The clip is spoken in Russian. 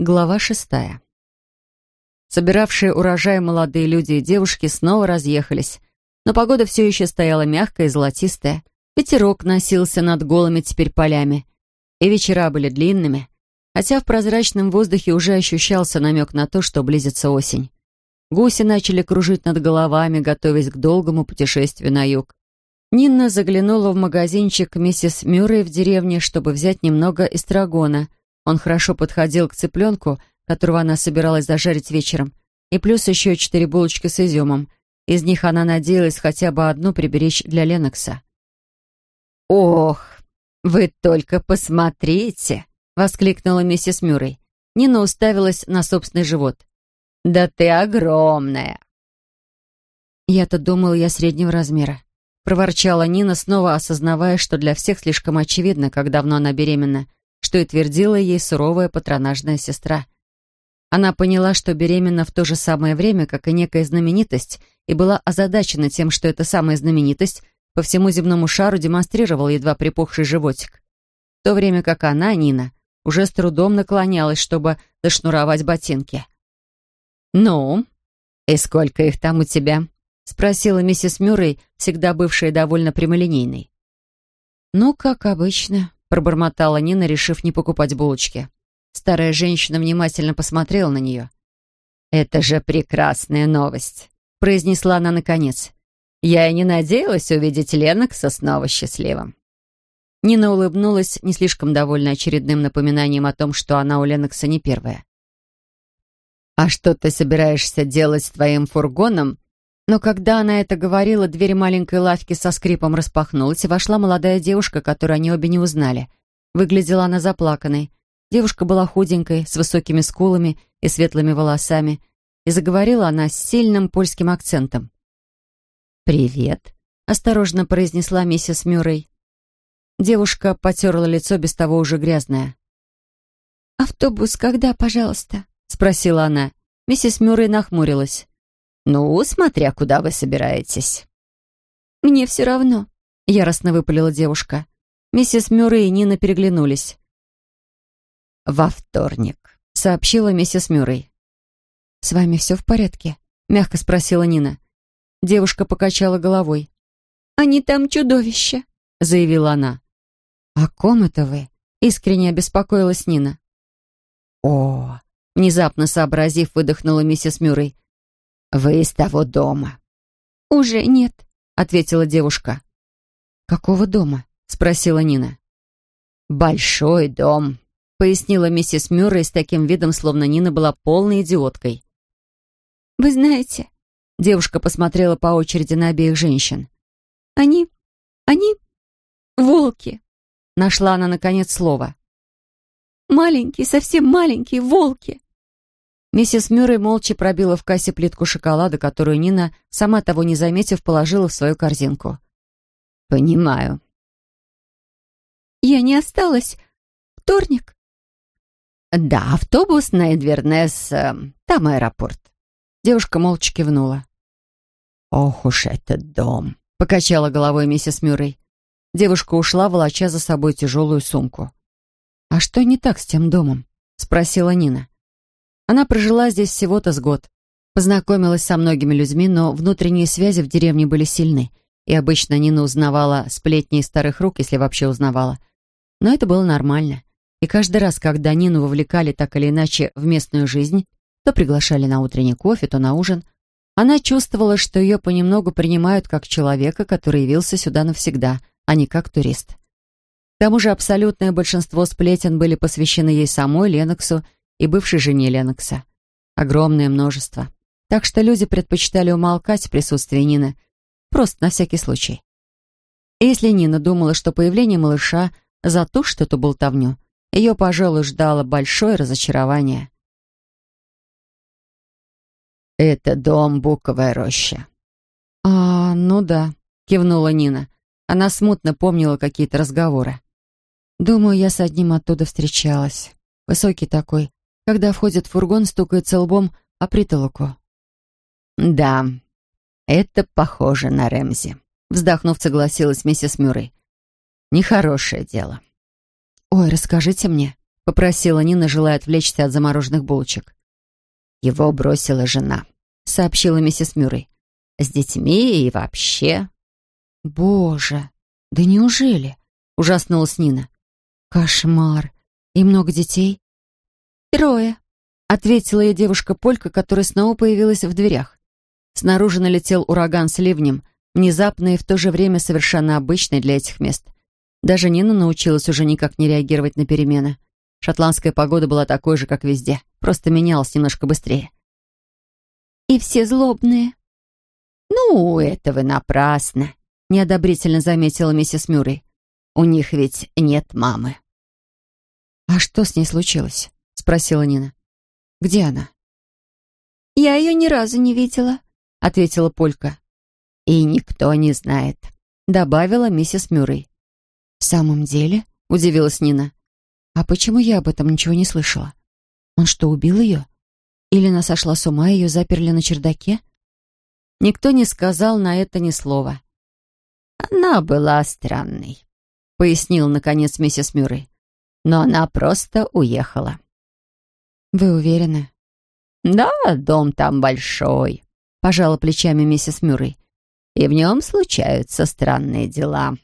Глава шестая. Собиравшие урожай молодые люди и девушки снова разъехались, но погода все еще стояла мягкая и золотистая. Ветерок носился над голыми теперь полями, и вечера были длинными, хотя в прозрачном воздухе уже ощущался намек на то, что близится осень. Гуси начали кружить над головами, готовясь к долгому путешествию на юг. Нина заглянула в магазинчик миссис Мюррей в деревне, чтобы взять немного эстрагона — он хорошо подходил к цыпленку, которого она собиралась зажарить вечером, и плюс еще четыре булочки с изюмом. Из них она надеялась хотя бы одну приберечь для Ленокса. «Ох, вы только посмотрите!» — воскликнула миссис Мюррей. Нина уставилась на собственный живот. «Да ты огромная!» «Я-то думала, я среднего размера», — проворчала Нина, снова осознавая, что для всех слишком очевидно, как давно она беременна, что и твердила ей суровая патронажная сестра. Она поняла, что беременна в то же самое время, как и некая знаменитость, и была озадачена тем, что эта самая знаменитость по всему земному шару демонстрировала едва припухший животик. В то время как она, Нина, уже с трудом наклонялась, чтобы зашнуровать ботинки. «Ну, и сколько их там у тебя?» — спросила миссис Мюррей, всегда бывшая довольно прямолинейной. «Ну, как обычно», пробормотала Нина, решив не покупать булочки. Старая женщина внимательно посмотрела на нее. «Это же прекрасная новость», — произнесла она наконец. «Я и не надеялась увидеть Ленокса снова счастливым». Нина улыбнулась, не слишком довольна очередным напоминанием о том, что она у Ленокса не первая. «А что ты собираешься делать с твоим фургоном?» Но когда она это говорила, дверь маленькой лавки со скрипом распахнулась, и вошла молодая девушка, которую они обе не узнали. Выглядела она заплаканной. Девушка была худенькой, с высокими скулами и светлыми волосами, и заговорила она с сильным польским акцентом. «Привет», — осторожно произнесла миссис Мюррей. Девушка потерла лицо, без того уже грязное. «Автобус когда, пожалуйста?» — спросила она. Миссис Мюррей нахмурилась. «Ну, смотря куда вы собираетесь». «Мне все равно», — яростно выпалила девушка. Миссис Мюррей и Нина переглянулись. «Во вторник», — сообщила миссис Мюррей. «С вами все в порядке?» — мягко спросила Нина. Девушка покачала головой. «Они там чудовища», — заявила она. «О ком это вы?» — искренне обеспокоилась Нина. «О!» — внезапно сообразив, выдохнула миссис Мюррей. «Вы из того дома?» «Уже нет», — ответила девушка. «Какого дома?» — спросила Нина. «Большой дом», — пояснила миссис Мюррей с таким видом, словно Нина была полной идиоткой. «Вы знаете...» — девушка посмотрела по очереди на обеих женщин. «Они... они... волки», — нашла она, наконец, слово. «Маленькие, совсем маленькие волки». Миссис Мюррей молча пробила в кассе плитку шоколада, которую Нина, сама того не заметив, положила в свою корзинку. «Понимаю». «Я не осталась. Вторник?» «Да, автобус на Эдвернес, э, там аэропорт». Девушка молча кивнула. «Ох уж этот дом!» — покачала головой миссис Мюррей. Девушка ушла, волоча за собой тяжелую сумку. «А что не так с тем домом?» — спросила Нина. Она прожила здесь всего-то с год. Познакомилась со многими людьми, но внутренние связи в деревне были сильны, и обычно Нина узнавала сплетни из старых рук, если вообще узнавала. Но это было нормально. И каждый раз, когда Нину вовлекали так или иначе в местную жизнь, то приглашали на утренний кофе, то на ужин, она чувствовала, что ее понемногу принимают как человека, который явился сюда навсегда, а не как турист. К тому же абсолютное большинство сплетен были посвящены ей самой, Леноксу и бывшей жене Ленокса. Огромное множество. Так что люди предпочитали умолкать в присутствии Нины, просто на всякий случай. И если Нина думала, что появление малыша затушит эту болтовню, ее, пожалуй, ждало большое разочарование. «Это дом Буковая роща». «А, ну да», — кивнула Нина. Она смутно помнила какие-то разговоры. «Думаю, я с одним оттуда встречалась. Высокий такой, когда входит в фургон, стукается лбом о притолоку. «Да, это похоже на Рэмзи», — вздохнув, согласилась миссис Мюррей. «Нехорошее дело». «Ой, расскажите мне», — попросила Нина, желая отвлечься от замороженных булочек. «Его бросила жена», — сообщила миссис Мюррей. «С детьми и вообще». «Боже, да неужели?» — ужаснулась Нина. «Кошмар! И много детей?» «Трое», — ответила ей девушка-полька, которая снова появилась в дверях. Снаружи налетел ураган с ливнем, внезапный и в то же время совершенно обычный для этих мест. Даже Нина научилась уже никак не реагировать на перемены. Шотландская погода была такой же, как везде, просто менялась немножко быстрее. «И все злобные». «Ну, это вы напрасно», — неодобрительно заметила миссис Мюррей. «У них ведь нет мамы». «А что с ней случилось?» — спросила Нина. «Где она?» «Я ее ни разу не видела», — ответила Полька. «И никто не знает», — добавила миссис Мюррей. «В самом деле?» — удивилась Нина. «А почему я об этом ничего не слышала? Он что, убил ее? Или она сошла с ума, и ее заперли на чердаке?» Никто не сказал на это ни слова. «Она была странной», — пояснил, наконец, миссис Мюррей. «Но она просто уехала». «Вы уверены?» «Да, дом там большой», — пожала плечами миссис Мюррей. «И в нем случаются странные дела».